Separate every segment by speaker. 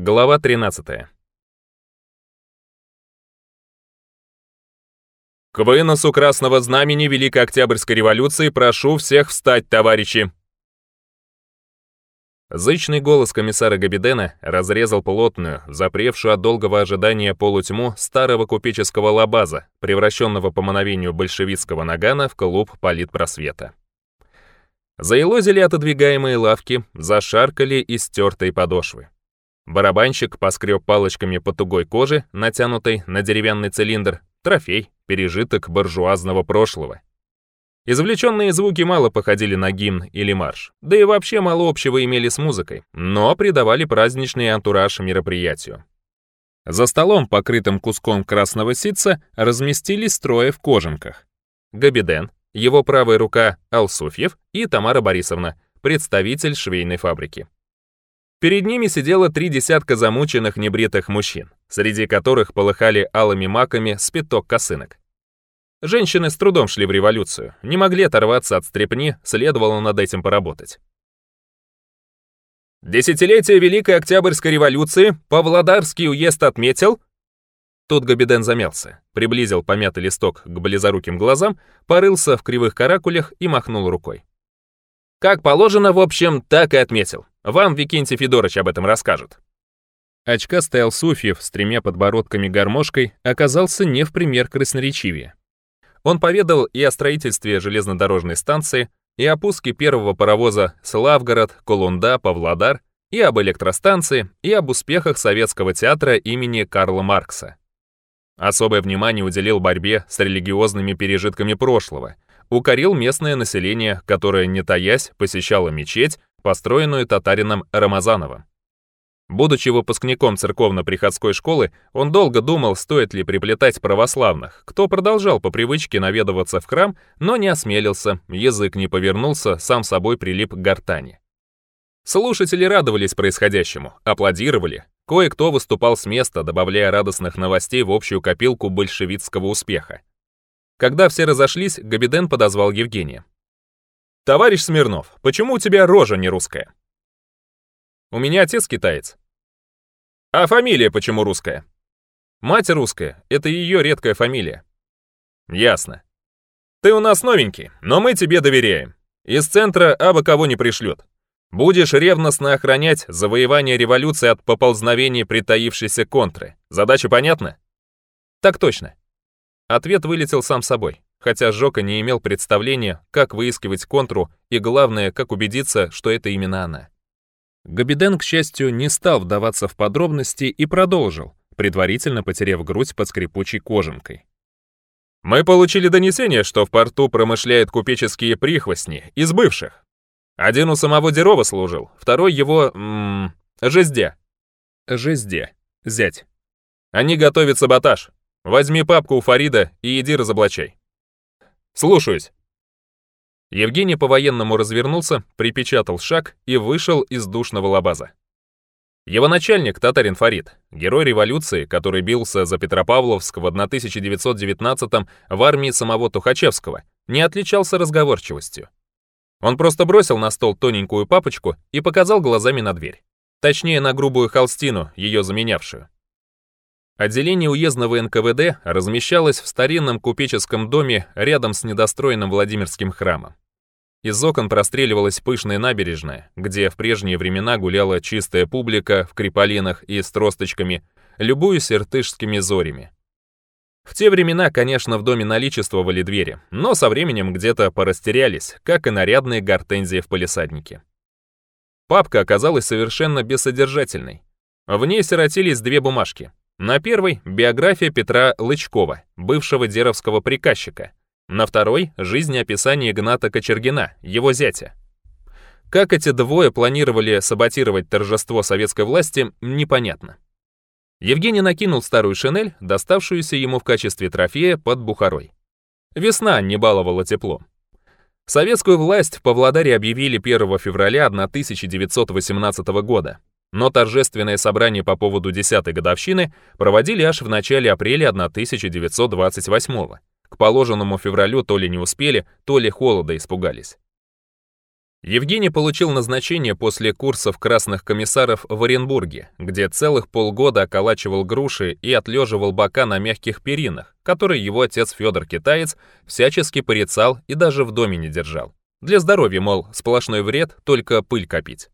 Speaker 1: Глава 13. К выносу Красного Знамени Великой Октябрьской революции прошу всех встать, товарищи! Зычный голос комиссара Габидена разрезал плотную, запревшую от долгого ожидания полутьму старого купеческого лабаза, превращенного по мановению большевистского нагана в клуб политпросвета. Заелозили отодвигаемые лавки, зашаркали и стертые подошвы. Барабанщик поскреб палочками по тугой коже, натянутой на деревянный цилиндр, трофей, пережиток буржуазного прошлого. Извлеченные звуки мало походили на гимн или марш, да и вообще мало общего имели с музыкой, но придавали праздничный антураж мероприятию. За столом, покрытым куском красного ситца, разместились трое в кожанках. Габиден, его правая рука Алсуфьев и Тамара Борисовна, представитель швейной фабрики. Перед ними сидело три десятка замученных небритых мужчин, среди которых полыхали алыми маками спиток косынок. Женщины с трудом шли в революцию, не могли оторваться от стрепни, следовало над этим поработать. Десятилетие Великой Октябрьской революции Павлодарский уезд отметил... Тут Габиден замялся, приблизил помятый листок к близоруким глазам, порылся в кривых каракулях и махнул рукой. Как положено, в общем, так и отметил. Вам Викентий Федорович об этом расскажет». Очкастый Алсуфьев с тремя подбородками-гармошкой оказался не в пример красноречивее. Он поведал и о строительстве железнодорожной станции, и о пуске первого паровоза «Славгород», «Колунда», «Павлодар», и об электростанции, и об успехах советского театра имени Карла Маркса. Особое внимание уделил борьбе с религиозными пережитками прошлого, укорил местное население, которое, не таясь, посещало мечеть, построенную татарином Рамазановым. Будучи выпускником церковно-приходской школы, он долго думал, стоит ли приплетать православных, кто продолжал по привычке наведываться в храм, но не осмелился, язык не повернулся, сам собой прилип к гортани. Слушатели радовались происходящему, аплодировали. Кое-кто выступал с места, добавляя радостных новостей в общую копилку большевистского успеха. Когда все разошлись, Габиден подозвал Евгения. «Товарищ Смирнов, почему у тебя рожа не русская?» «У меня отец китаец». «А фамилия почему русская?» «Мать русская, это ее редкая фамилия». «Ясно. Ты у нас новенький, но мы тебе доверяем. Из центра абы кого не пришлют. Будешь ревностно охранять завоевание революции от поползновений притаившейся контры. Задача понятна?» «Так точно». Ответ вылетел сам собой хотя Жока не имел представления, как выискивать контру и, главное, как убедиться, что это именно она. Габиден, к счастью, не стал вдаваться в подробности и продолжил, предварительно потеряв грудь под скрипучей кожанкой. «Мы получили донесение, что в порту промышляют купеческие прихвостни из бывших. Один у самого Дерова служил, второй его... М -м, жезде». «Жезде. Зять». «Они готовят саботаж. Возьми папку у Фарида и иди разоблачай». «Слушаюсь». Евгений по-военному развернулся, припечатал шаг и вышел из душного лабаза. Его начальник, татарин Фарид, герой революции, который бился за Петропавловск в 1919-м в армии самого Тухачевского, не отличался разговорчивостью. Он просто бросил на стол тоненькую папочку и показал глазами на дверь. Точнее, на грубую холстину, ее заменявшую. Отделение уездного НКВД размещалось в старинном купеческом доме рядом с недостроенным Владимирским храмом. Из окон простреливалась пышная набережная, где в прежние времена гуляла чистая публика в криполинах и с тросточками, любуясь иртышскими зорями. В те времена, конечно, в доме наличествовали двери, но со временем где-то порастерялись, как и нарядные гортензии в палисаднике. Папка оказалась совершенно бессодержательной. В ней сиротились две бумажки — на первой — биография Петра Лычкова, бывшего деровского приказчика. На второй — жизнеописание Игната Кочергина, его зятя. Как эти двое планировали саботировать торжество советской власти, непонятно. Евгений накинул старую шинель, доставшуюся ему в качестве трофея под Бухарой. Весна не баловала тепло. Советскую власть в Павлодаре объявили 1 февраля 1918 года. Но торжественное собрание по поводу 10-й годовщины проводили аж в начале апреля 1928 -го. К положенному февралю то ли не успели, то ли холода испугались. Евгений получил назначение после курсов красных комиссаров в Оренбурге, где целых полгода околачивал груши и отлеживал бока на мягких перинах, которые его отец Федор Китаец всячески порицал и даже в доме не держал. Для здоровья, мол, сплошной вред, только пыль копить.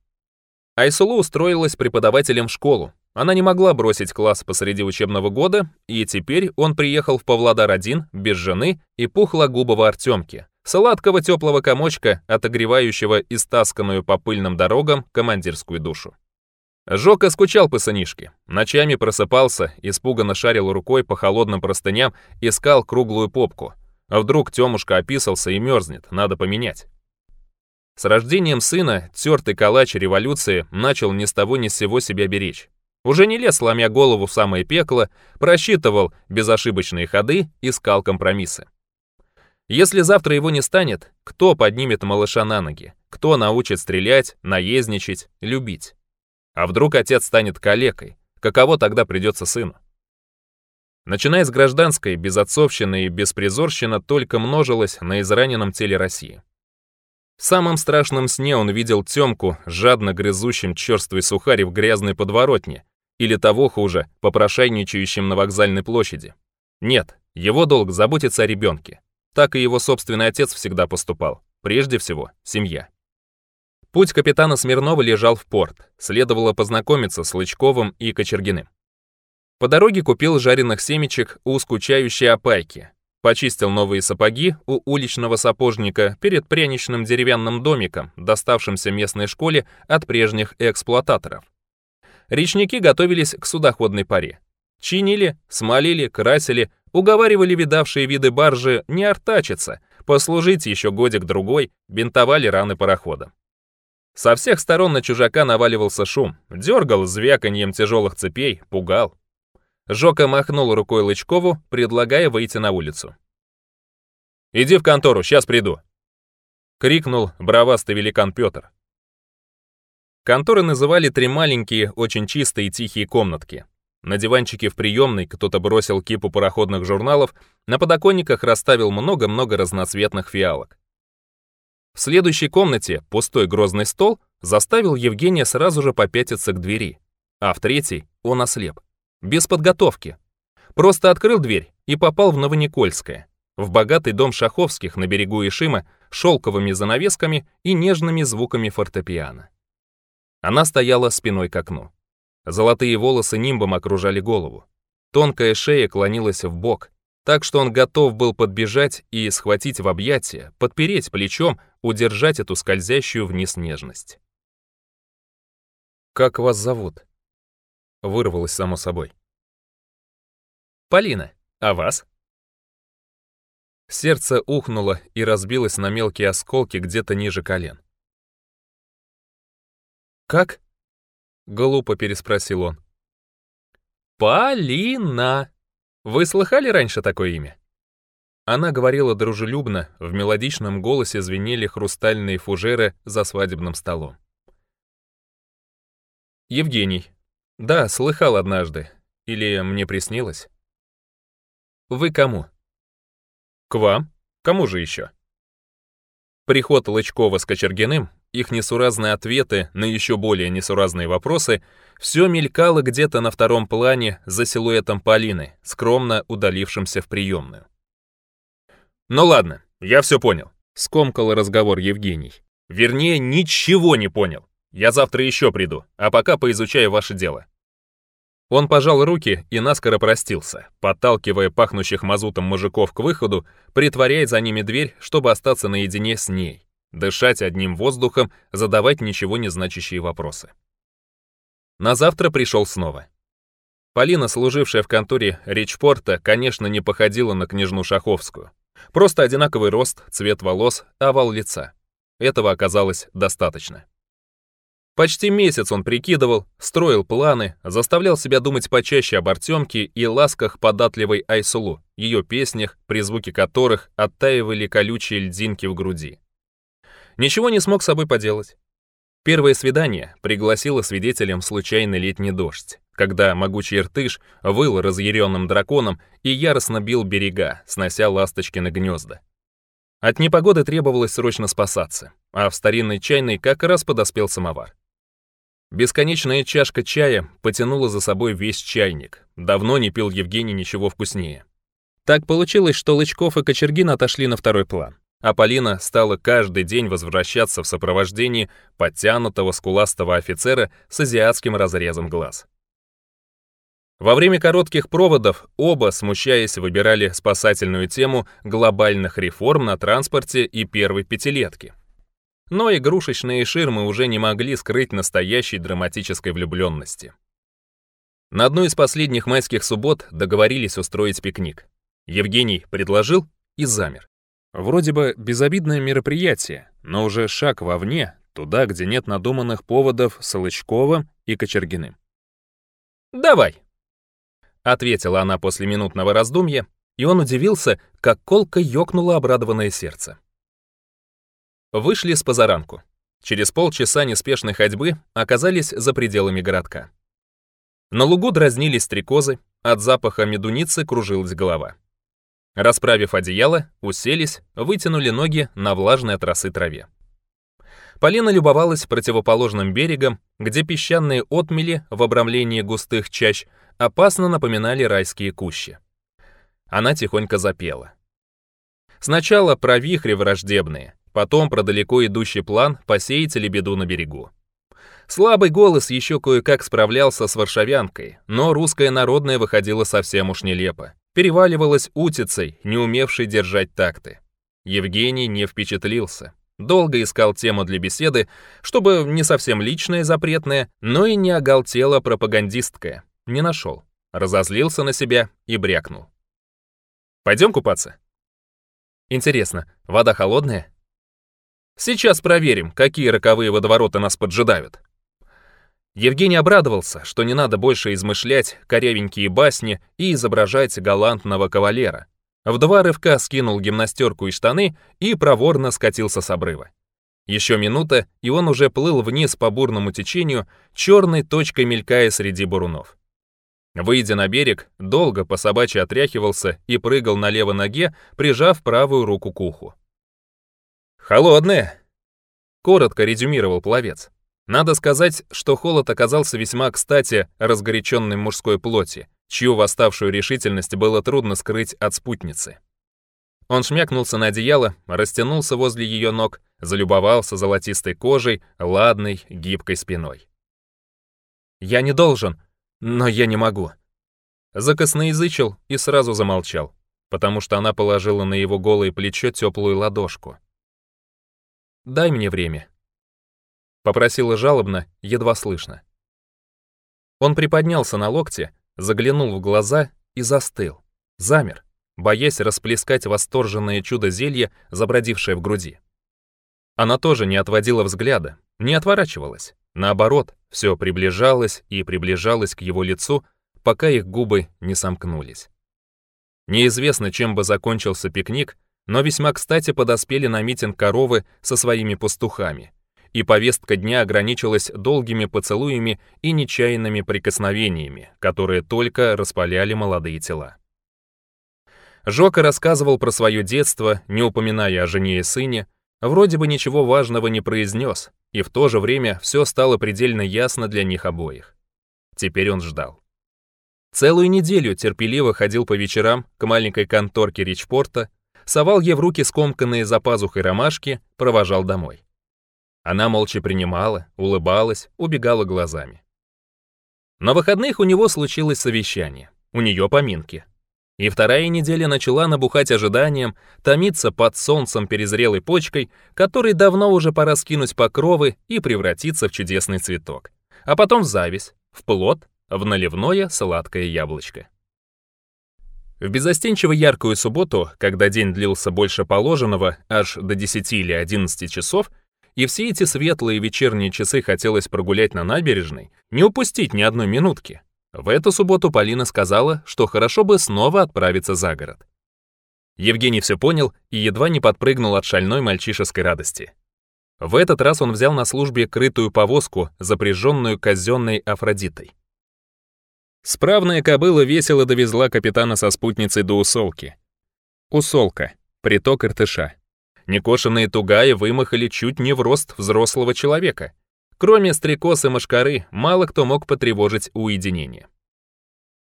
Speaker 1: Айсулу устроилась преподавателем в школу. Она не могла бросить класс посреди учебного года, и теперь он приехал в Павлодар один, без жены и пухлогубого Артемки, сладкого теплого комочка, отогревающего истасканную по пыльным дорогам командирскую душу. Жока скучал по сынишке. Ночами просыпался, испуганно шарил рукой по холодным простыням, искал круглую попку. А вдруг Тёмушка описался и мерзнет, надо поменять. С рождением сына тертый калач революции начал ни с того ни с сего себя беречь. Уже не лез, сломя голову в самое пекло, просчитывал безошибочные ходы, искал компромиссы. Если завтра его не станет, кто поднимет малыша на ноги? Кто научит стрелять, наездничать, любить? А вдруг отец станет калекой? Каково тогда придется сыну? Начиная с гражданской, безотцовщина и беспризорщина только множилась на израненном теле России. В самом страшном сне он видел Тёмку, жадно грызущим черствый сухари в грязной подворотне, или того хуже, попрошайничающим на вокзальной площади. Нет, его долг заботиться о ребенке. Так и его собственный отец всегда поступал. Прежде всего, семья. Путь капитана Смирнова лежал в порт. Следовало познакомиться с Лычковым и Кочергиным. По дороге купил жареных семечек у скучающей опайки, почистил новые сапоги у уличного сапожника перед пряничным деревянным домиком, доставшимся местной школе от прежних эксплуататоров. Речники готовились к судоходной паре. Чинили, смолили, красили, уговаривали видавшие виды баржи не артачиться, послужить еще годик-другой, бинтовали раны парохода. Со всех сторон на чужака наваливался шум, дергал звяканьем тяжелых цепей, пугал. Жока махнул рукой Лычкову, предлагая выйти на улицу. «Иди в контору, сейчас приду!» — крикнул бравастый великан Петр. Конторы называли три маленькие, очень чистые и тихие комнатки. На диванчике в приемной кто-то бросил кипу пароходных журналов, на подоконниках расставил много-много разноцветных фиалок. В следующей комнате пустой грозный стол заставил Евгения сразу же попятиться к двери, а в третьей он ослеп без подготовки. Просто открыл дверь и попал в Новоникольское, в богатый дом Шаховских на берегу Ишима шелковыми занавесками и нежными звуками фортепиано. Она стояла спиной к окну. Золотые волосы нимбом окружали голову. Тонкая шея клонилась в бок, так что он готов был подбежать и схватить в объятия, подпереть плечом, удержать эту скользящую вниз нежность. «Как вас зовут?» вырвалось само собой. «Полина, а вас?» Сердце ухнуло и разбилось на мелкие осколки где-то ниже колен. «Как?» — глупо переспросил он. «Полина! Вы слыхали раньше такое имя?» Она говорила дружелюбно, в мелодичном голосе звенели хрустальные фужеры за свадебным столом. «Евгений, «Да, слыхал однажды. Или мне приснилось?» «Вы кому?» «К вам. Кому же еще?» Приход Лычкова с Кочергиным, их несуразные ответы на еще более несуразные вопросы, все мелькало где-то на втором плане за силуэтом Полины, скромно удалившимся в приемную. «Ну ладно, я все понял», — скомкал разговор Евгений. «Вернее, ничего не понял. Я завтра еще приду, а пока поизучаю ваше дело. Он пожал руки и наскоро простился, подталкивая пахнущих мазутом мужиков к выходу, притворяя за ними дверь, чтобы остаться наедине с ней, дышать одним воздухом, задавать ничего не значащие вопросы. На завтра пришел снова. Полина, служившая в конторе Ричпорта, конечно, не походила на княжну Шаховскую. Просто одинаковый рост, цвет волос, овал лица. Этого оказалось достаточно. Почти месяц он прикидывал, строил планы, заставлял себя думать почаще об Артемке и ласках податливой Айсулу, ее песнях, при звуке которых оттаивали колючие льдинки в груди. Ничего не смог с собой поделать. Первое свидание пригласило свидетелям случайный летний дождь, когда могучий ртыш выл разъяренным драконом и яростно бил берега, снося ласточки на гнезда. От непогоды требовалось срочно спасаться, а в старинной чайной как раз подоспел самовар. Бесконечная чашка чая потянула за собой весь чайник. Давно не пил Евгений ничего вкуснее. Так получилось, что Лычков и Кочергин отошли на второй план. А Полина стала каждый день возвращаться в сопровождении подтянутого скуластого офицера с азиатским разрезом глаз. Во время коротких проводов оба, смущаясь, выбирали спасательную тему глобальных реформ на транспорте и первой пятилетки но игрушечные ширмы уже не могли скрыть настоящей драматической влюбленности. На одной из последних майских суббот договорились устроить пикник. Евгений предложил и замер. Вроде бы безобидное мероприятие, но уже шаг вовне, туда, где нет надуманных поводов с Лычковым и Кочергиным. «Давай!» — ответила она после минутного раздумья, и он удивился, как колко ёкнуло обрадованное сердце. Вышли с позаранку. Через полчаса неспешной ходьбы оказались за пределами городка. На лугу дразнились стрекозы, от запаха медуницы кружилась голова. Расправив одеяло, уселись, вытянули ноги на влажные от траве. Полина любовалась противоположным берегом, где песчаные отмели в обрамлении густых чащ опасно напоминали райские кущи. Она тихонько запела. Сначала про вихри враждебные, потом про далеко идущий план посеять ли на берегу. Слабый голос еще кое-как справлялся с варшавянкой, но русская народная выходила совсем уж нелепо. Переваливалась утицей, не умевшей держать такты. Евгений не впечатлился. Долго искал тему для беседы, чтобы не совсем личное запретное, но и не оголтело пропагандистское. Не нашел. Разозлился на себя и брякнул. «Пойдем купаться?» «Интересно, вода холодная?» Сейчас проверим, какие роковые водовороты нас поджидают. Евгений обрадовался, что не надо больше измышлять корявенькие басни и изображать галантного кавалера. В два рывка скинул гимнастерку и штаны и проворно скатился с обрыва. Еще минута, и он уже плыл вниз по бурному течению, черной точкой мелькая среди бурунов. Выйдя на берег, долго по собачьи отряхивался и прыгал на левой ноге, прижав правую руку к уху. «Холодные!» Коротко резюмировал пловец. Надо сказать, что холод оказался весьма кстати разгоряченной мужской плоти, чью восставшую решительность было трудно скрыть от спутницы. Он шмякнулся на одеяло, растянулся возле ее ног, залюбовался золотистой кожей, ладной, гибкой спиной. «Я не должен, но я не могу». Закосноязычил и сразу замолчал, потому что она положила на его голое плечо теплую ладошку. Дай мне время. Попросила жалобно, едва слышно. Он приподнялся на локте, заглянул в глаза и застыл, замер, боясь расплескать восторженное чудо зелья, забродившее в груди. Она тоже не отводила взгляда, не отворачивалась. Наоборот, все приближалось и приближалось к его лицу, пока их губы не сомкнулись. Неизвестно, чем бы закончился пикник, но весьма кстати подоспели на митинг коровы со своими пастухами. И повестка дня ограничилась долгими поцелуями и нечаянными прикосновениями, которые только распаляли молодые тела. Жока рассказывал про свое детство, не упоминая о жене и сыне, вроде бы ничего важного не произнес, и в то же время все стало предельно ясно для них обоих. Теперь он ждал. Целую неделю терпеливо ходил по вечерам к маленькой конторке Ричпорта, совал ей в руки скомканные за пазухой ромашки, провожал домой. Она молча принимала, улыбалась, убегала глазами. На выходных у него случилось совещание, у нее поминки. И вторая неделя начала набухать ожиданием, томиться под солнцем перезрелой почкой, которой давно уже пора скинуть покровы и превратиться в чудесный цветок. А потом в зависть, в плод, в наливное сладкое яблочко. В безостенчиво яркую субботу, когда день длился больше положенного, аж до 10 или 11 часов, и все эти светлые вечерние часы хотелось прогулять на набережной, не упустить ни одной минутки. В эту субботу Полина сказала, что хорошо бы снова отправиться за город. Евгений все понял и едва не подпрыгнул от шальной мальчишеской радости. В этот раз он взял на службе крытую повозку, запряженную казенной Афродитой. Справная кобыла весело довезла капитана со спутницей до Усолки. Усолка, приток Иртыша. Некошенные тугаи вымахали чуть не в рост взрослого человека. Кроме стрекоз и мошкары, мало кто мог потревожить уединение.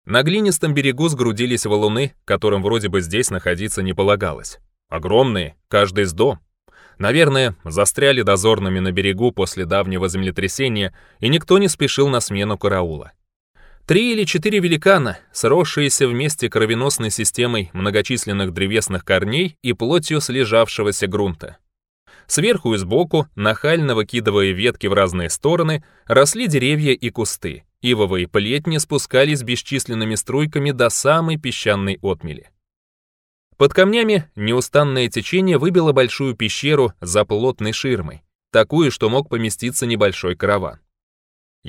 Speaker 1: На глинистом берегу сгрудились валуны, которым вроде бы здесь находиться не полагалось. Огромные, каждый с дом. Наверное, застряли дозорными на берегу после давнего землетрясения, и никто не спешил на смену караула. Три или четыре великана, сросшиеся вместе кровеносной системой многочисленных древесных корней и плотью слежавшегося грунта. Сверху и сбоку, нахально выкидывая ветки в разные стороны, росли деревья и кусты. Ивовые плетни спускались бесчисленными струйками до самой песчаной отмели. Под камнями неустанное течение выбило большую пещеру за плотной ширмой, такую, что мог поместиться небольшой караван.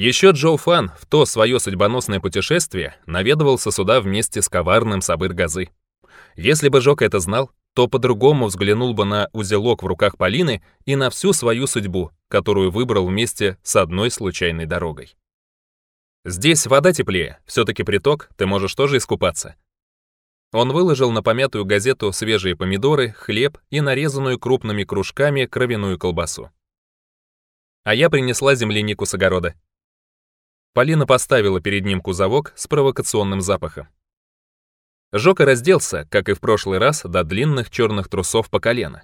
Speaker 1: Еще Джо Фан в то свое судьбоносное путешествие наведывался сюда вместе с коварным Сабыр Газы. Если бы Жок это знал, то по-другому взглянул бы на узелок в руках Полины и на всю свою судьбу, которую выбрал вместе с одной случайной дорогой. «Здесь вода теплее, все-таки приток, ты можешь тоже искупаться». Он выложил на помятую газету свежие помидоры, хлеб и нарезанную крупными кружками кровяную колбасу. А я принесла землянику с огорода. Полина поставила перед ним кузовок с провокационным запахом. Жока разделся, как и в прошлый раз, до длинных черных трусов по колено.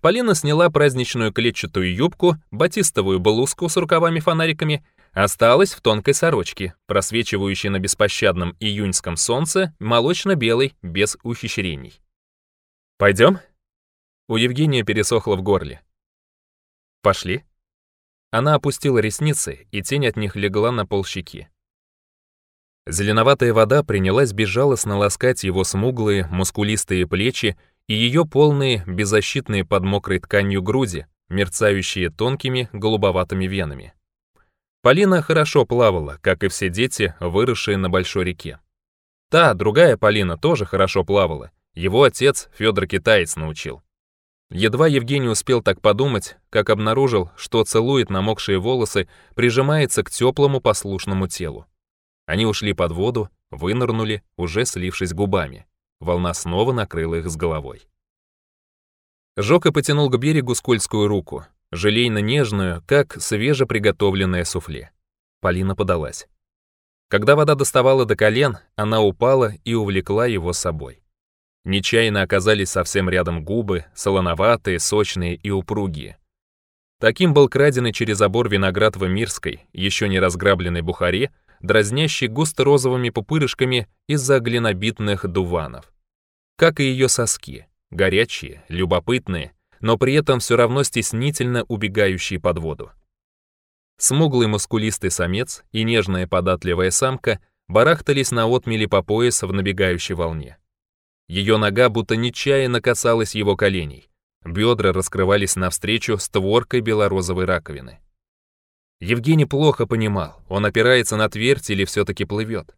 Speaker 1: Полина сняла праздничную клетчатую юбку, батистовую блузку с рукавами-фонариками, осталась в тонкой сорочке, просвечивающей на беспощадном июньском солнце, молочно-белой, без ухищрений. «Пойдем?» У Евгения пересохло в горле. «Пошли?» Она опустила ресницы, и тень от них легла на полщеки. Зеленоватая вода принялась безжалостно ласкать его смуглые, мускулистые плечи и ее полные, беззащитные под мокрой тканью груди, мерцающие тонкими голубоватыми венами. Полина хорошо плавала, как и все дети, выросшие на большой реке. Та, другая Полина, тоже хорошо плавала. Его отец, Федор Китаец, научил. Едва Евгений успел так подумать, как обнаружил, что целует намокшие волосы, прижимается к теплому послушному телу. Они ушли под воду, вынырнули, уже слившись губами. Волна снова накрыла их с головой. Жока потянул к берегу скользкую руку, желейно-нежную, как свежеприготовленное суфле. Полина подалась. Когда вода доставала до колен, она упала и увлекла его собой. Нечаянно оказались совсем рядом губы, солоноватые, сочные и упругие. Таким был краденый через забор виноград в Эмирской, еще не разграбленной Бухаре, дразнящий густо розовыми пупырышками из-за глинобитных дуванов. Как и ее соски, горячие, любопытные, но при этом все равно стеснительно убегающие под воду. Смуглый мускулистый самец и нежная податливая самка барахтались на отмели по пояс в набегающей волне. Ее нога будто нечаянно касалась его коленей. Бедра раскрывались навстречу створкой белорозовой раковины. Евгений плохо понимал, он опирается на твердь или все-таки плывет.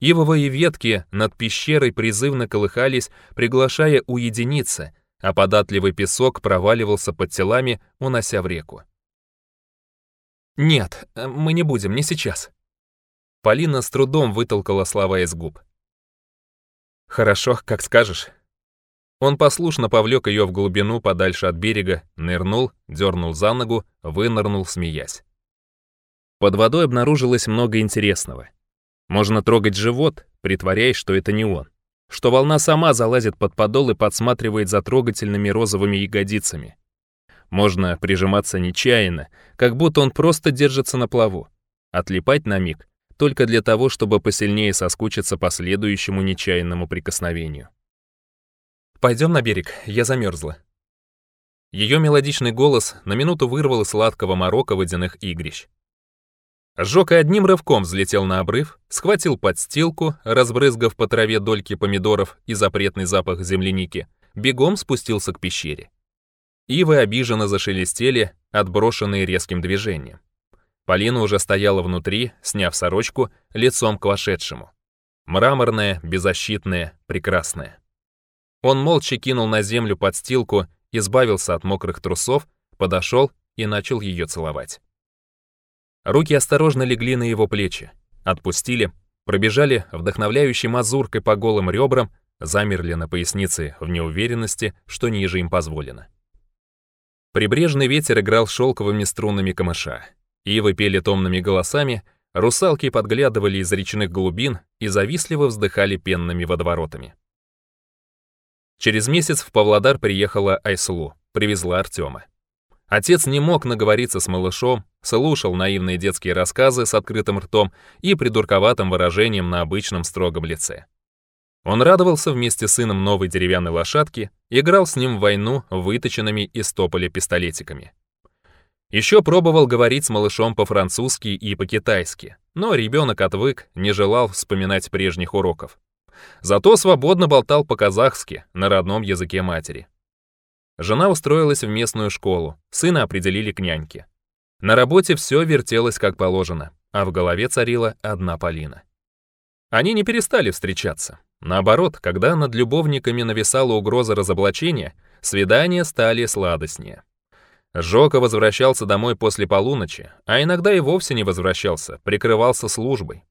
Speaker 1: Ивовые ветки над пещерой призывно колыхались, приглашая уединиться, а податливый песок проваливался под телами, унося в реку. «Нет, э, мы не будем, не сейчас». Полина с трудом вытолкала слова из губ. «Хорошо, как скажешь». Он послушно повлек ее в глубину подальше от берега, нырнул, дернул за ногу, вынырнул, смеясь. Под водой обнаружилось много интересного. Можно трогать живот, притворяясь, что это не он. Что волна сама залазит под подол и подсматривает за трогательными розовыми ягодицами. Можно прижиматься нечаянно, как будто он просто держится на плаву. Отлипать на миг только для того, чтобы посильнее соскучиться по следующему нечаянному прикосновению. «Пойдем на берег, я замерзла». Ее мелодичный голос на минуту вырвал из сладкого морока водяных игрищ. Жок и одним рывком взлетел на обрыв, схватил подстилку, разбрызгав по траве дольки помидоров и запретный запах земляники, бегом спустился к пещере. Ивы обиженно зашелестели, отброшенные резким движением. Полина уже стояла внутри, сняв сорочку, лицом к вошедшему. Мраморная, беззащитная, прекрасная. Он молча кинул на землю подстилку, избавился от мокрых трусов, подошел и начал ее целовать. Руки осторожно легли на его плечи, отпустили, пробежали вдохновляющей мазуркой по голым ребрам, замерли на пояснице в неуверенности, что ниже им позволено. Прибрежный ветер играл шелковыми струнами камыша, Ивы пели томными голосами, русалки подглядывали из речных глубин и завистливо вздыхали пенными водоворотами. Через месяц в Павлодар приехала Айслу, привезла Артема. Отец не мог наговориться с малышом, слушал наивные детские рассказы с открытым ртом и придурковатым выражением на обычном строгом лице. Он радовался вместе с сыном новой деревянной лошадки, играл с ним в войну выточенными из тополя пистолетиками. Еще пробовал говорить с малышом по-французски и по-китайски, но ребенок отвык, не желал вспоминать прежних уроков. Зато свободно болтал по-казахски на родном языке матери. Жена устроилась в местную школу, сына определили к няньке. На работе все вертелось как положено, а в голове царила одна Полина. Они не перестали встречаться. Наоборот, когда над любовниками нависала угроза разоблачения, свидания стали сладостнее. Жока возвращался домой после полуночи, а иногда и вовсе не возвращался, прикрывался службой.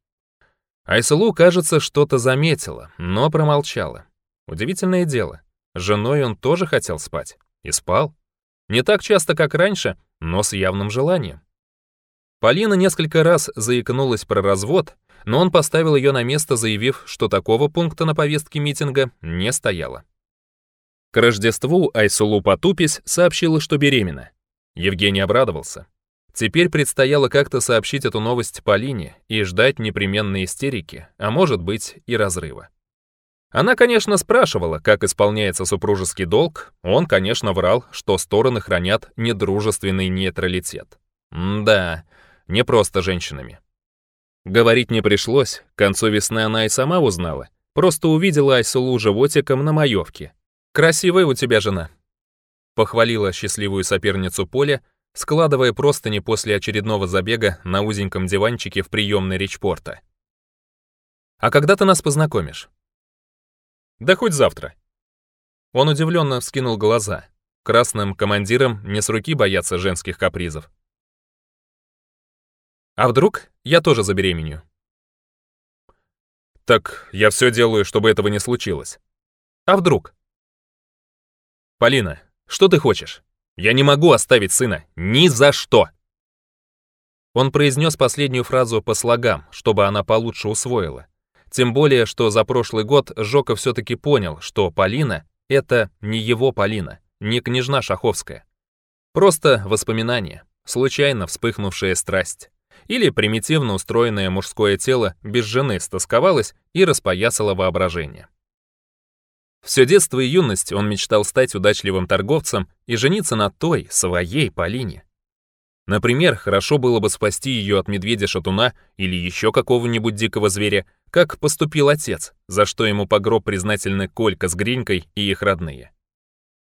Speaker 1: Айсулу, кажется, что-то заметила, но промолчала. Удивительное дело, женой он тоже хотел спать. И спал. Не так часто, как раньше, но с явным желанием. Полина несколько раз заикнулась про развод, но он поставил ее на место, заявив, что такого пункта на повестке митинга не стояло. К Рождеству Айсулу Патупис сообщила, что беременна. Евгений обрадовался. Теперь предстояло как-то сообщить эту новость Полине и ждать непременной истерики, а может быть и разрыва. Она, конечно, спрашивала, как исполняется супружеский долг, он, конечно, врал, что стороны хранят недружественный нейтралитет. Да, не просто женщинами. Говорить не пришлось, к концу весны она и сама узнала, просто увидела Айсулу животиком на маевке, «Красивая у тебя жена», — похвалила счастливую соперницу Поля, складывая простыни после очередного забега на узеньком диванчике в приемной речпорта. «А когда ты нас познакомишь?» «Да хоть завтра». Он удивленно вскинул глаза. Красным командирам не с руки бояться женских капризов. «А вдруг я тоже забеременю?» «Так я все делаю, чтобы этого не случилось. А вдруг?» «Полина, что ты хочешь? Я не могу оставить сына. Ни за что!» Он произнес последнюю фразу по слогам, чтобы она получше усвоила. Тем более, что за прошлый год Жока все-таки понял, что Полина — это не его Полина, не княжна Шаховская. Просто воспоминание, случайно вспыхнувшая страсть. Или примитивно устроенное мужское тело без жены стасковалось и распоясало воображение. Все детство и юность он мечтал стать удачливым торговцем и жениться на той, своей Полине. Например, хорошо было бы спасти ее от медведя-шатуна или еще какого-нибудь дикого зверя, как поступил отец, за что ему по гроб признательны Колька с Гринькой и их родные.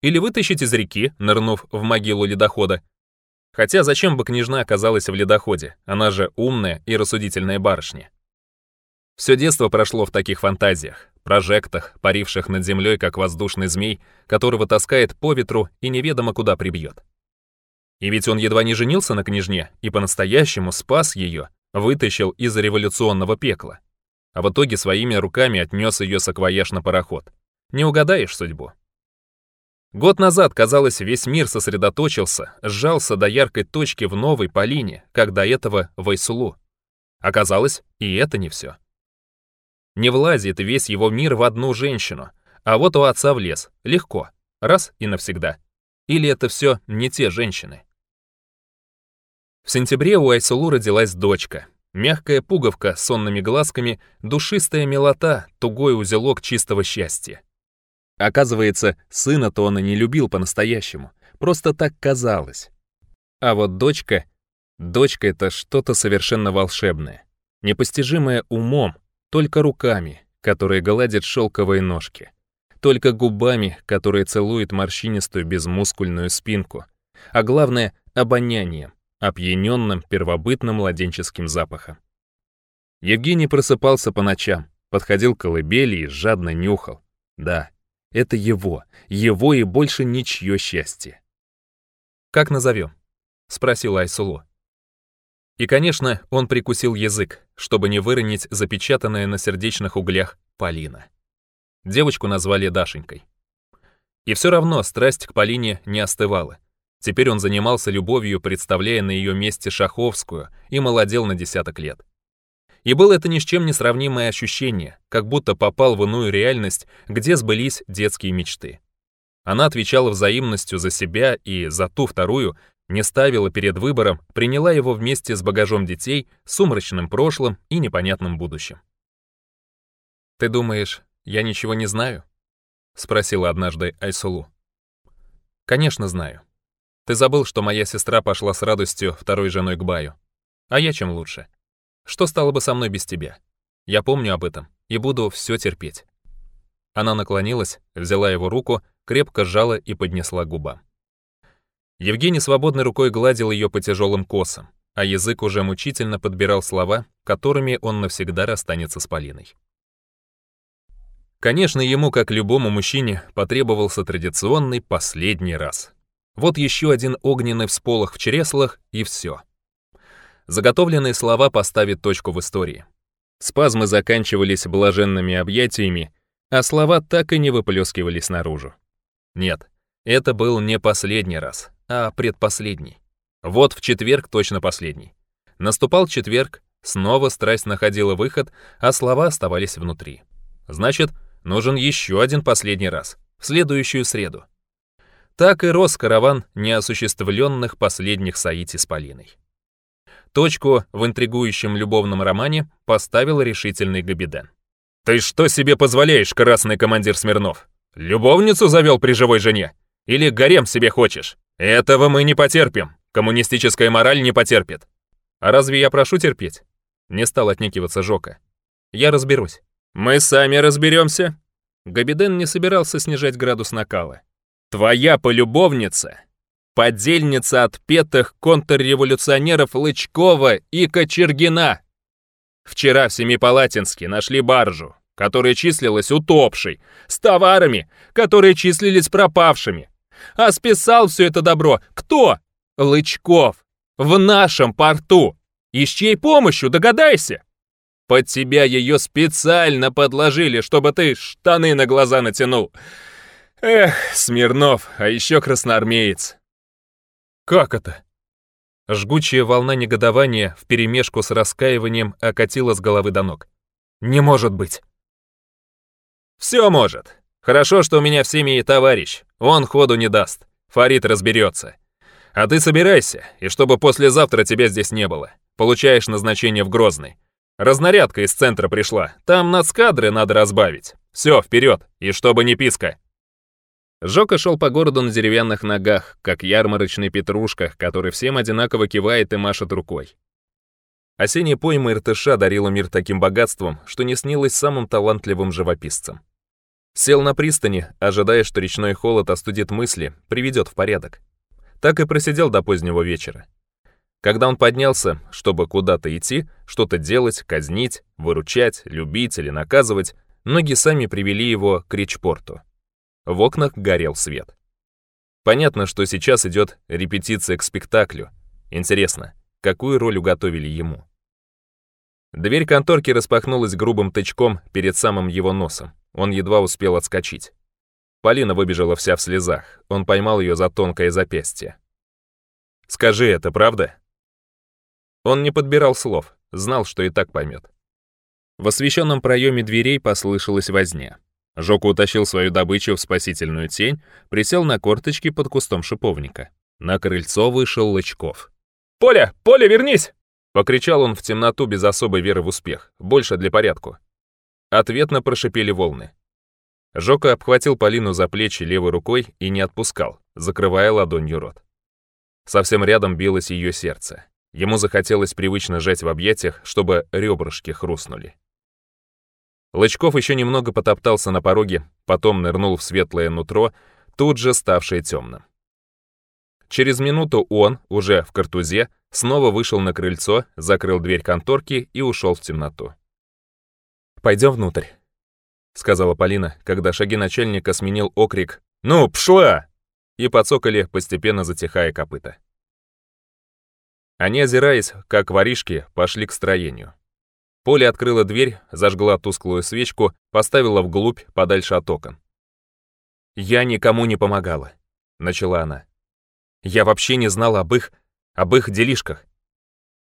Speaker 1: Или вытащить из реки, нырнув в могилу ледохода. Хотя зачем бы княжна оказалась в ледоходе, она же умная и рассудительная барышня. Все детство прошло в таких фантазиях, прожектах, паривших над землей, как воздушный змей, которого таскает по ветру и неведомо куда прибьет. И ведь он едва не женился на княжне и по-настоящему спас ее, вытащил из революционного пекла. А в итоге своими руками отнес ее саквояж на пароход. Не угадаешь судьбу. Год назад, казалось, весь мир сосредоточился, сжался до яркой точки в новой Полине, как до этого в Айсулу. Оказалось, и это не все. Не влазит весь его мир в одну женщину. А вот у отца в лес. Легко. Раз и навсегда. Или это все не те женщины? В сентябре у Айсулу родилась дочка. Мягкая пуговка с сонными глазками, душистая милота, тугой узелок чистого счастья. Оказывается, сына-то он и не любил по-настоящему. Просто так казалось. А вот дочка... Дочка — это что-то совершенно волшебное. Непостижимое умом, только руками, которые гладят шелковые ножки, только губами, которые целуют морщинистую безмускульную спинку, а главное — обонянием, опьяненным первобытным младенческим запахом. Евгений просыпался по ночам, подходил к колыбели и жадно нюхал. Да, это его, его и больше ничье счастье. «Как назовем?» — спросил Айсуло. И, конечно, он прикусил язык, чтобы не выронить запечатанное на сердечных углях Полина. Девочку назвали Дашенькой. И все равно страсть к Полине не остывала. Теперь он занимался любовью, представляя на ее месте Шаховскую, и молодел на десяток лет. И было это ни с чем не сравнимое ощущение, как будто попал в иную реальность, где сбылись детские мечты. Она отвечала взаимностью за себя и за ту вторую, не ставила перед выбором, приняла его вместе с багажом детей, сумрачным прошлым и непонятным будущим. «Ты думаешь, я ничего не знаю?» — спросила однажды Айсулу. «Конечно знаю. Ты забыл, что моя сестра пошла с радостью второй женой к Баю. А я чем лучше? Что стало бы со мной без тебя? Я помню об этом и буду все терпеть». Она наклонилась, взяла его руку, крепко сжала и поднесла к губам. Евгений свободной рукой гладил ее по тяжелым косам, а язык уже мучительно подбирал слова, которыми он навсегда расстанется с Полиной. Конечно, ему, как любому мужчине, потребовался традиционный последний раз. Вот еще один огненный всполох в чреслах, и все. Заготовленные слова поставят точку в истории. Спазмы заканчивались блаженными объятиями, а слова так и не выплескивались наружу. Нет, это был не последний раз а предпоследний. Вот в четверг точно последний. Наступал четверг, снова страсть находила выход, а слова оставались внутри. Значит, нужен еще один последний раз, в следующую среду. Так и рос караван неосуществленных последних соити с Полиной. Точку в интригующем любовном романе поставил решительный Габиден. «Ты что себе позволяешь, красный командир Смирнов? Любовницу завел при живой жене? Или гарем себе хочешь?» Этого мы не потерпим. Коммунистическая мораль не потерпит. А разве я прошу терпеть? Не стал отнекиваться Жока. Я разберусь. Мы сами разберемся. Габиден не собирался снижать градус накала. Твоя полюбовница подельница отпетых контрреволюционеров Лычкова и Кочергина. Вчера в Семипалатинске нашли баржу, которая числилась утопшей, с товарами, которые числились пропавшими а списал все это добро. Кто? Лычков. В нашем порту. И с чьей помощью, догадайся? Под тебя ее специально подложили, чтобы ты штаны на глаза натянул. Эх, Смирнов, а еще красноармеец. Как это? Жгучая волна негодования вперемешку с раскаиванием окатила с головы до ног. «Не может быть!» «Все может. Хорошо, что у меня в семье товарищ. Он ходу не даст. Фарид разберется. А ты собирайся, и чтобы послезавтра тебя здесь не было. Получаешь назначение в Грозный. Разнарядка из центра пришла. Там нацкадры надо разбавить. Все, вперед, и чтобы не писка. Жока шел по городу на деревянных ногах, как ярмарочный петрушка, который всем одинаково кивает и машет рукой. Осенняя пойма Иртыша дарила мир таким богатством, что не снилось самым талантливым живописцам. Сел на пристани, ожидая, что речной холод остудит мысли, приведет в порядок. Так и просидел до позднего вечера. Когда он поднялся, чтобы куда-то идти, что-то делать, казнить, выручать, любить или наказывать, ноги сами привели его к речпорту. В окнах горел свет. Понятно, что сейчас идет репетиция к спектаклю. Интересно, какую роль уготовили ему? Дверь конторки распахнулась грубым тычком перед самым его носом. Он едва успел отскочить. Полина выбежала вся в слезах. Он поймал ее за тонкое запястье. «Скажи, это правда?» Он не подбирал слов, знал, что и так поймет. В освещенном проеме дверей послышалась возня. Жоку утащил свою добычу в спасительную тень, присел на корточки под кустом шиповника. На крыльцо вышел Лычков. «Поля! Поля, вернись!» Покричал он в темноту без особой веры в успех, больше для порядку. Ответно прошипели волны. Жока обхватил Полину за плечи левой рукой и не отпускал, закрывая ладонью рот. Совсем рядом билось ее сердце. Ему захотелось привычно сжать в объятиях, чтобы ребрышки хрустнули. Лычков еще немного потоптался на пороге, потом нырнул в светлое нутро, тут же ставшее темным. Через минуту он, уже в картузе, снова вышел на крыльцо, закрыл дверь конторки и ушел в темноту пойдем внутрь», — сказала Полина, когда шаги начальника сменил окрик «Ну, пшла!» и подсокали, постепенно затихая копыта. Они, озираясь, как воришки, пошли к строению. Поля открыла дверь, зажгла тусклую свечку, поставила вглубь, подальше от окон. «Я никому не помогала», — начала она. «Я вообще не знала об их, об их делишках.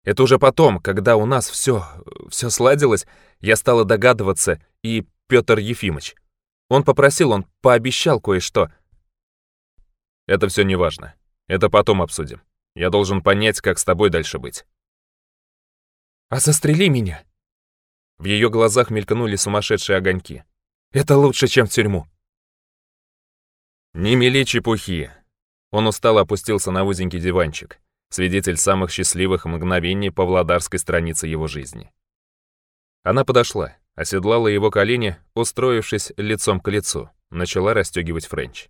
Speaker 1: Это уже потом, когда у нас все, все сладилось, я стала догадываться, и Петр Ефимович. Он попросил, он пообещал кое-что. Это все не важно. Это потом обсудим. Я должен понять, как с тобой дальше быть. А застрели меня. В ее глазах мелькнули сумасшедшие огоньки. Это лучше, чем в тюрьму. Не мели чепухи. Он устало опустился на узенький диванчик свидетель самых счастливых мгновений павлодарской странице его жизни. Она подошла, оседлала его колени, устроившись лицом к лицу, начала расстегивать френч.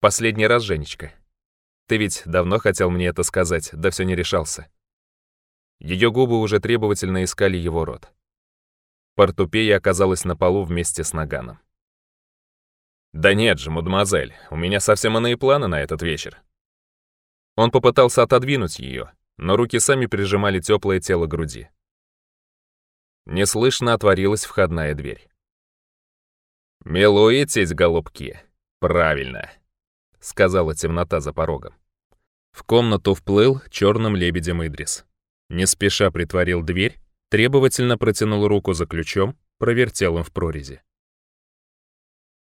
Speaker 1: «Последний раз, Женечка. Ты ведь давно хотел мне это сказать, да все не решался». Ее губы уже требовательно искали его рот. Портупея оказалась на полу вместе с Наганом. «Да нет же, мадемуазель, у меня совсем иные планы на этот вечер», он попытался отодвинуть ее, но руки сами прижимали теплое тело груди. Неслышно отворилась входная дверь. «Милуетесь, голубки? Правильно!» — сказала темнота за порогом. В комнату вплыл черным лебедем Идрис. Не спеша притворил дверь, требовательно протянул руку за ключом, провертел им в прорези.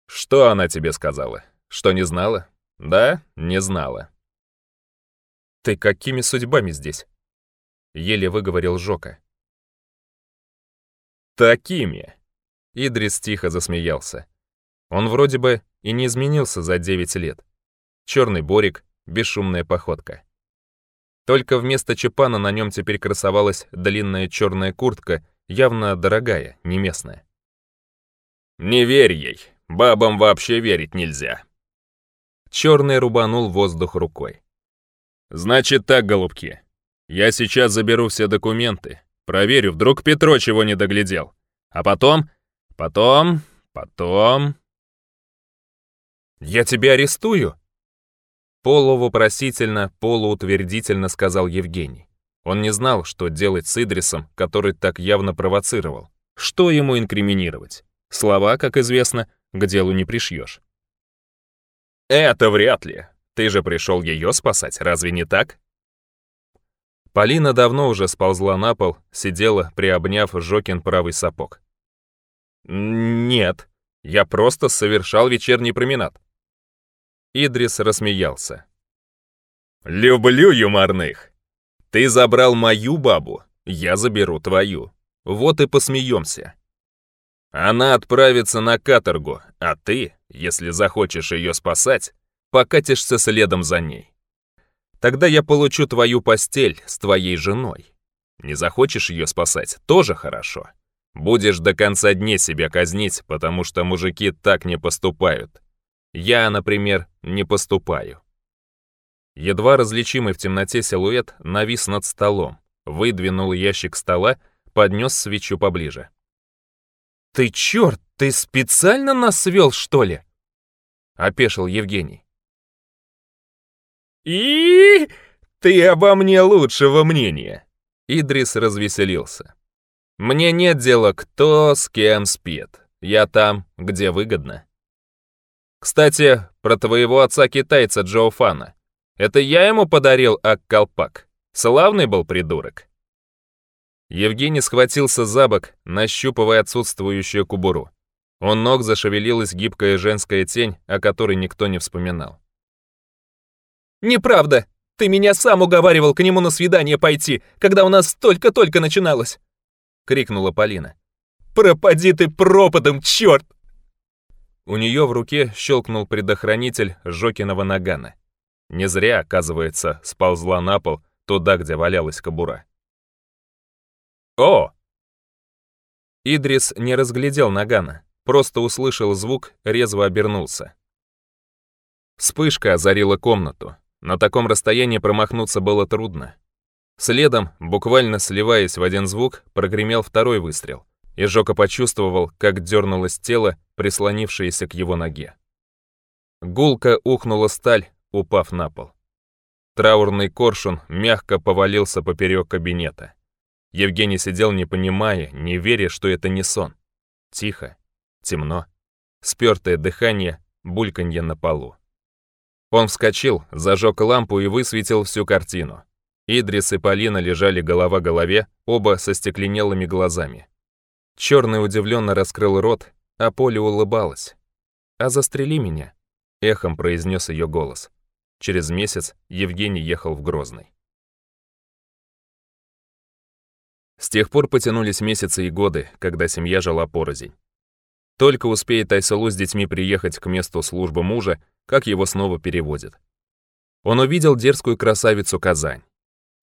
Speaker 1: «Что она тебе сказала? Что не знала? Да, не знала. «Ты какими судьбами здесь?» — еле выговорил Жока. «Такими!» — Идрис тихо засмеялся. Он вроде бы и не изменился за девять лет. Черный борик, бесшумная походка. Только вместо чепана на нем теперь красовалась длинная черная куртка, явно дорогая, не местная. «Не верь ей! Бабам вообще верить нельзя!» Черный рубанул воздух рукой. Значит так, голубки. Я сейчас заберу все документы, проверю, вдруг Петро чего не доглядел. А потом... Потом... Потом... «Я тебя арестую?» Полувопросительно, полуутвердительно сказал Евгений. Он не знал, что делать с Идрисом, который так явно провоцировал. Что ему инкриминировать? Слова, как известно, к делу не пришьешь. «Это вряд ли», ты же пришел ее спасать, разве не так? Полина давно уже сползла на пол, сидела, приобняв Жокин правый сапог. «Нет, я просто совершал вечерний променад». Идрис рассмеялся. «Люблю юморных. Ты забрал мою бабу, я заберу твою. Вот и посмеемся. Она отправится на каторгу, а ты, если захочешь ее спасать, покатишься следом за ней. Тогда я получу твою постель с твоей женой. Не захочешь ее спасать, тоже хорошо. Будешь до конца дней себя казнить, потому что мужики так не поступают. Я, например, не поступаю. Едва различимый в темноте силуэт навис над столом, выдвинул ящик стола, поднес свечу поближе. «Ты черт, ты специально нас свел, что ли?» — опешил Евгений. И ты обо мне лучшего мнения. Идрис развеселился. Мне нет дела, кто с кем спит. Я там, где выгодно. Кстати, про твоего отца-китайца Джо Фана. Это я ему подарил ак-колпак. Славный был придурок. Евгений схватился за бок, нащупывая отсутствующую кубуру. У ног зашевелилась гибкая женская тень, о которой никто не вспоминал. Неправда! Ты меня сам уговаривал к нему на свидание пойти, когда у нас только-только начиналось!» — крикнула Полина. «Пропади ты пропадом, черт!» У нее в руке щелкнул предохранитель Жокиного нагана. Не зря, оказывается, сползла на пол туда, где валялась кобура. «О!» Идрис не разглядел нагана, просто услышал звук, резво обернулся. Вспышка озарила комнату. На таком расстоянии промахнуться было трудно. Следом, буквально сливаясь в один звук, прогремел второй выстрел, и Жока почувствовал, как дернулось тело, прислонившееся к его ноге. Гулко ухнула сталь, упав на пол. Траурный коршун мягко повалился поперек кабинета. Евгений сидел не понимая, не веря, что это не сон. Тихо, темно, спертое дыхание, бульканье на полу. Он вскочил, зажег лампу и высветил всю картину. Идрис и Полина лежали голова голове, оба со стекленелыми глазами. Черный удивленно раскрыл рот, а Поле улыбалась. «А застрели меня», — эхом произнес ее голос. Через месяц Евгений ехал в Грозный. С тех пор потянулись месяцы и годы, когда семья жила порознь. Только успеет Айсалу с детьми приехать к месту службы мужа, как его снова переводят. Он увидел дерзкую красавицу Казань.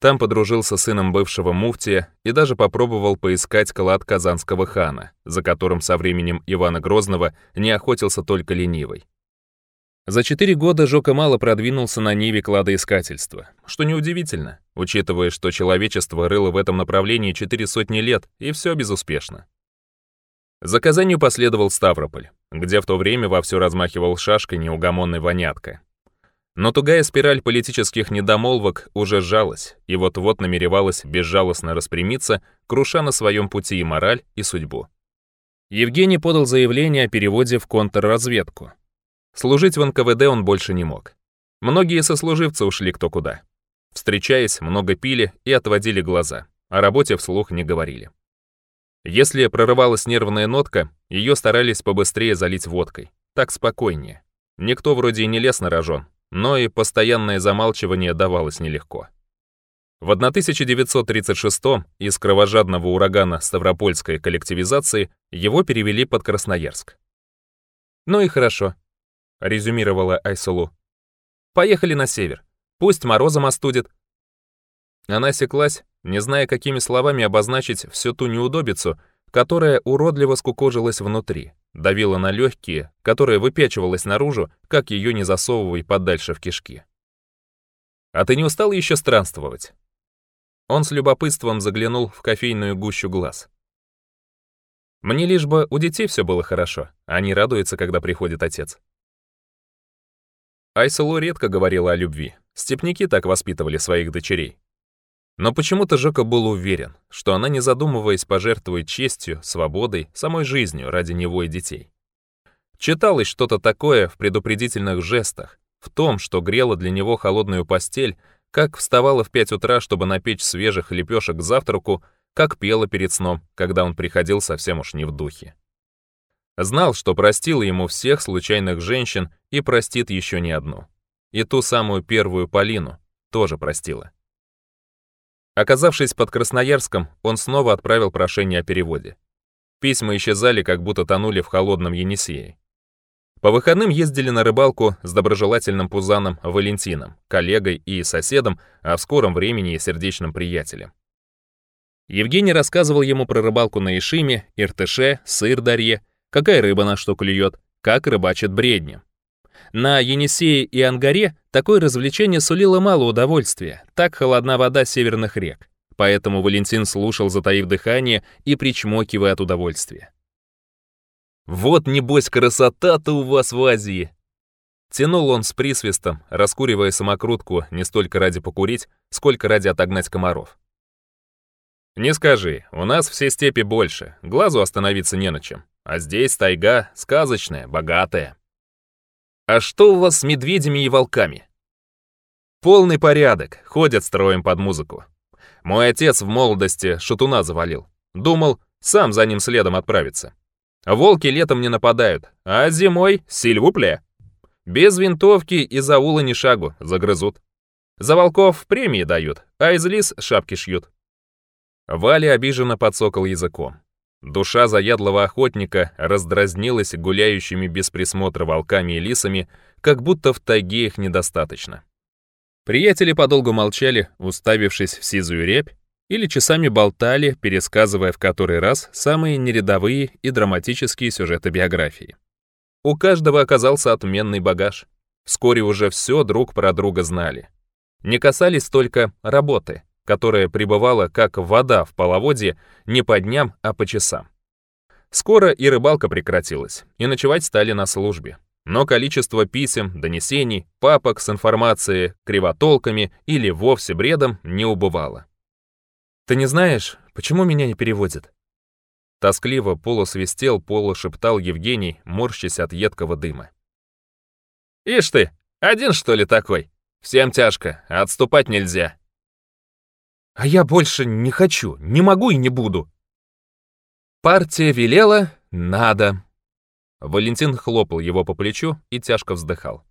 Speaker 1: Там подружился с сыном бывшего муфтия и даже попробовал поискать клад казанского хана, за которым со временем Ивана Грозного не охотился только ленивый. За четыре года Жока мало продвинулся на ниве кладоискательства, что неудивительно, учитывая, что человечество рыло в этом направлении четыре сотни лет, и все безуспешно. Заказанию последовал Ставрополь, где в то время вовсю размахивал шашкой неугомонный вонятка. Но тугая спираль политических недомолвок уже сжалась и вот-вот намеревалась безжалостно распрямиться, круша на своем пути и мораль, и судьбу. Евгений подал заявление о переводе в контрразведку. Служить в НКВД он больше не мог. Многие сослуживцы ушли кто куда. Встречаясь, много пили и отводили глаза. О работе вслух не говорили. Если прорывалась нервная нотка, ее старались побыстрее залить водкой. Так спокойнее. Никто вроде и не лез на рожон, но и постоянное замалчивание давалось нелегко. В 1936 из кровожадного урагана Ставропольской коллективизации его перевели под Красноярск. «Ну и хорошо», — резюмировала Айсулу. «Поехали на север. Пусть морозом остудит, она секлась, не зная, какими словами обозначить всю ту неудобицу, которая уродливо скукожилась внутри, давила на легкие, которая выпячивалась наружу, как ее не засовывай подальше в кишки. «А ты не устал еще странствовать?» Он с любопытством заглянул в кофейную гущу глаз. «Мне лишь бы у детей все было хорошо, они радуются, когда приходит отец». Айсалу редко говорила о любви, степняки так воспитывали своих дочерей. Но почему-то Жека был уверен, что она, не задумываясь, пожертвует честью, свободой, самой жизнью ради него и детей. Читалось что-то такое в предупредительных жестах, в том, что грела для него холодную постель, как вставала в пять утра, чтобы напечь свежих лепешек к завтраку, как пела перед сном, когда он приходил совсем уж не в духе. Знал, что простил ему всех случайных женщин и простит еще не одну. И ту самую первую Полину тоже простила. Оказавшись под Красноярском, он снова отправил прошение о переводе. Письма исчезали, как будто тонули в холодном Енисее. По выходным ездили на рыбалку с доброжелательным пузаном Валентином, коллегой и соседом, а в скором времени и сердечным приятелем. Евгений рассказывал ему про рыбалку на Ишиме, Иртыше, Сырдарье, какая рыба на что клюет, как рыбачит бреднем. На Енисее и Ангаре такое развлечение сулило мало удовольствия, так холодна вода северных рек. Поэтому Валентин слушал, затаив дыхание и причмокивая от удовольствия. «Вот, небось, красота-то у вас в Азии!» Тянул он с присвистом, раскуривая самокрутку не столько ради покурить, сколько ради отогнать комаров. «Не скажи, у нас все степи больше, глазу остановиться не на чем. А здесь тайга сказочная, богатая. А что у вас с медведями и волками? Полный порядок, ходят строем под музыку. Мой отец в молодости шатуна завалил. Думал, сам за ним следом отправиться. Волки летом не нападают, а зимой сильвупле. Без винтовки из аула ни шагу, загрызут. За волков премии дают, а из лис шапки шьют. Валя обиженно подсокал языком. Душа заядлого охотника раздразнилась гуляющими без присмотра волками и лисами, как будто в тайге их недостаточно. Приятели подолгу молчали, уставившись в сизую репь, или часами болтали, пересказывая в который раз самые нерядовые и драматические сюжеты биографии. У каждого оказался отменный багаж. Вскоре уже все друг про друга знали. Не касались только работы — которая пребывала как вода в половодье не по дням, а по часам. Скоро и рыбалка прекратилась, и ночевать стали на службе. Но количество писем, донесений, папок с информацией, кривотолками или вовсе бредом не убывало. «Ты не знаешь, почему меня не переводят?» Тоскливо полусвистел, полушептал Евгений, морщась от едкого дыма. «Ишь ты, один что ли такой? Всем тяжко, отступать нельзя!»
Speaker 2: А я больше не хочу, не могу и не буду.
Speaker 1: Партия велела «надо». Валентин хлопал его по плечу и тяжко вздыхал.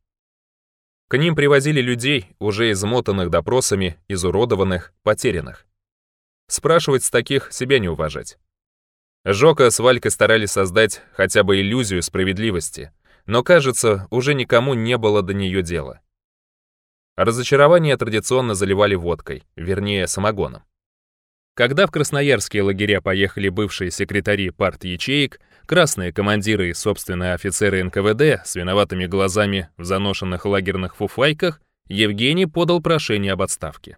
Speaker 1: К ним привозили людей, уже измотанных допросами, изуродованных, потерянных. Спрашивать с таких себя не уважать. Жока с Валькой старались создать хотя бы иллюзию справедливости, но, кажется, уже никому не было до нее дела. Разочарование традиционно заливали водкой, вернее, самогоном. Когда в красноярские лагеря поехали бывшие секретари парт ячеек, красные командиры и собственные офицеры НКВД с виноватыми глазами в заношенных лагерных фуфайках, Евгений подал прошение об отставке.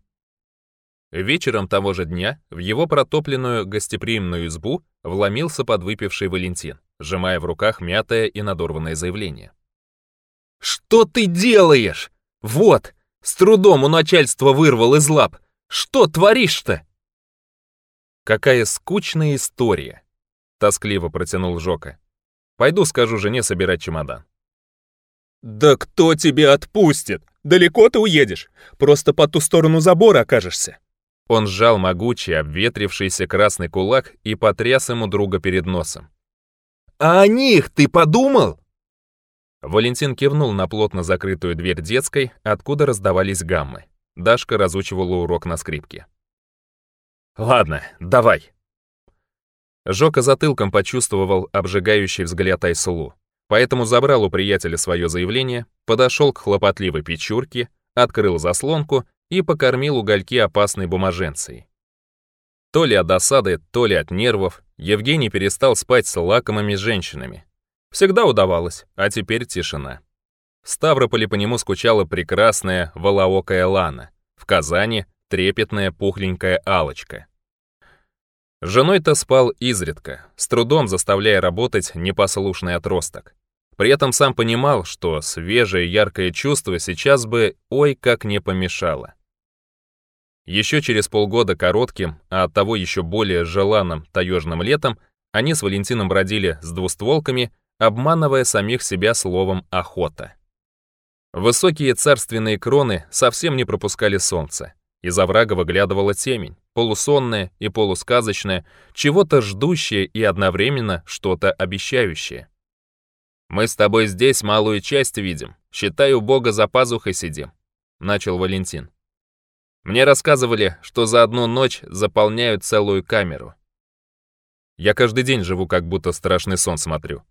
Speaker 1: Вечером того же дня в его протопленную гостеприимную избу вломился подвыпивший Валентин, сжимая в руках мятое и надорванное заявление.
Speaker 2: «Что ты делаешь? Вот, с трудом у начальства вырвал из лап. Что творишь-то?
Speaker 1: Какая скучная история. Тоскливо протянул Жока. Пойду скажу жене собирать чемодан.
Speaker 2: Да кто тебя отпустит? Далеко ты уедешь. Просто по ту сторону забора окажешься.
Speaker 1: Он сжал могучий, обветрившийся красный кулак и потряс ему друга перед носом.
Speaker 2: «А о них ты подумал?»
Speaker 1: Валентин кивнул на плотно закрытую дверь детской, откуда раздавались гаммы. Дашка разучивала урок на скрипке.
Speaker 2: «Ладно, давай!»
Speaker 1: Жока затылком почувствовал обжигающий взгляд Айсулу, поэтому забрал у приятеля свое заявление, подошел к хлопотливой печурке, открыл заслонку и покормил угольки опасной бумаженцей. То ли от досады, то ли от нервов, Евгений перестал спать с лакомыми женщинами, Всегда удавалось, а теперь тишина. В Ставрополе по нему скучала прекрасная волоокая Лана. В Казани — трепетная пухленькая алочка. Женой-то спал изредка, с трудом заставляя работать непослушный отросток. При этом сам понимал, что свежее яркое чувство сейчас бы ой как не помешало. Еще через полгода коротким, а оттого еще более желанным таежным летом, они с Валентином бродили с двустволками обманывая самих себя словом «охота». Высокие царственные кроны совсем не пропускали солнце. Из оврага выглядывала темень, полусонная и полусказочная, чего-то ждущая и одновременно что-то обещающее. «Мы с тобой здесь малую часть видим. Считаю, Бога за пазухой сидим», — начал Валентин. «Мне рассказывали, что за одну ночь заполняют целую камеру». «Я каждый день живу, как будто страшный сон смотрю»,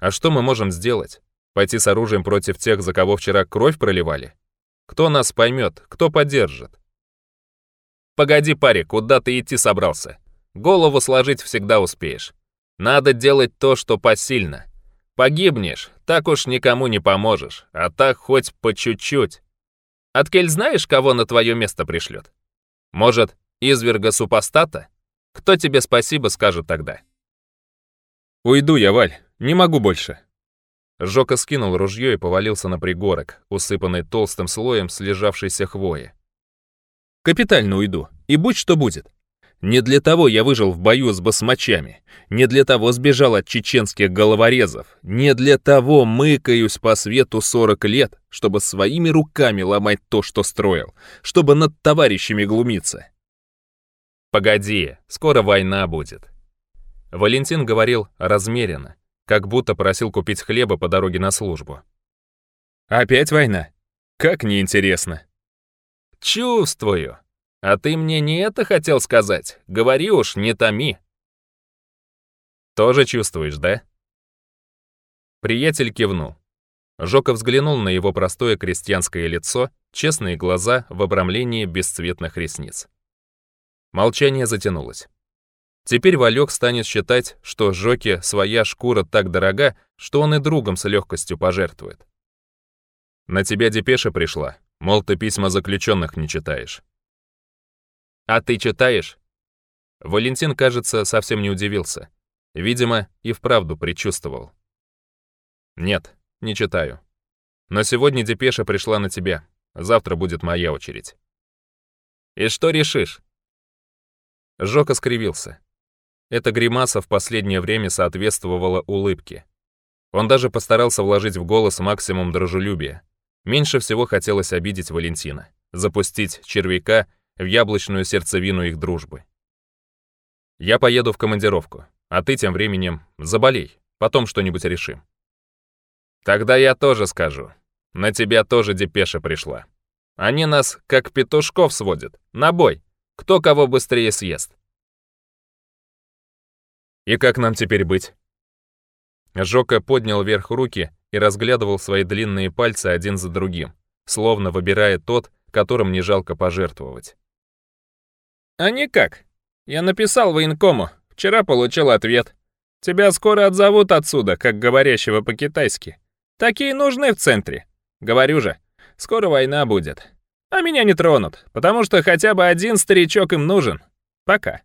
Speaker 1: а что мы можем сделать? Пойти с оружием против тех, за кого вчера кровь проливали? Кто нас поймет? Кто поддержит? Погоди, парик, куда ты идти собрался? Голову сложить всегда успеешь. Надо делать то, что посильно. Погибнешь, так уж никому не поможешь, а так хоть по чуть-чуть. Откель знаешь, кого на твое место пришлет? Может, изверга-супостата? Кто тебе спасибо скажет тогда?
Speaker 2: Уйду я, Валь. «Не могу больше».
Speaker 1: Жока скинул ружье и повалился на пригорок, усыпанный толстым слоем слежавшейся хвои.
Speaker 2: «Капитально уйду, и будь что будет. Не для того я выжил в бою с басмачами, не для того сбежал от чеченских головорезов, не для того мыкаюсь по свету 40 лет, чтобы своими руками ломать то, что строил, чтобы над товарищами глумиться.
Speaker 1: Погоди, скоро война будет. Валентин говорил размеренно, как будто просил купить хлеба по дороге на службу.
Speaker 2: «Опять война? Как неинтересно!»
Speaker 1: «Чувствую! А ты мне не это хотел сказать? Говори уж, не томи!» «Тоже чувствуешь, да?» Приятель кивнул. Жоков взглянул на его простое крестьянское лицо, честные глаза в обрамлении бесцветных ресниц. Молчание затянулось. Теперь Валек станет считать, что Жоке своя шкура так дорога, что он и другом с легкостью пожертвует. На тебя депеша пришла, мол, ты письма заключенных не читаешь. А ты читаешь? Валентин, кажется, совсем не удивился. Видимо, и вправду предчувствовал. Нет, не читаю. Но сегодня депеша пришла на тебя. Завтра будет моя очередь. И что решишь? Жока скривился. Эта гримаса в последнее время соответствовала улыбке. Он даже постарался вложить в голос максимум дружелюбия. Меньше всего хотелось обидеть Валентина, запустить червяка в яблочную сердцевину их дружбы. «Я поеду в командировку, а ты тем временем заболей, потом что-нибудь решим». «Тогда я тоже скажу. На тебя тоже депеша пришла. Они нас, как петушков, сводят. На бой. Кто кого быстрее съест». «И как нам теперь быть?» Жока поднял вверх руки и разглядывал свои длинные пальцы один за другим, словно выбирая тот, которым не жалко пожертвовать. «А никак. Я написал военкому. Вчера получил ответ. Тебя скоро отзовут отсюда, как говорящего по-китайски. Такие нужны в центре. Говорю же, скоро война будет. А меня не тронут, потому что хотя бы один старичок им нужен. Пока».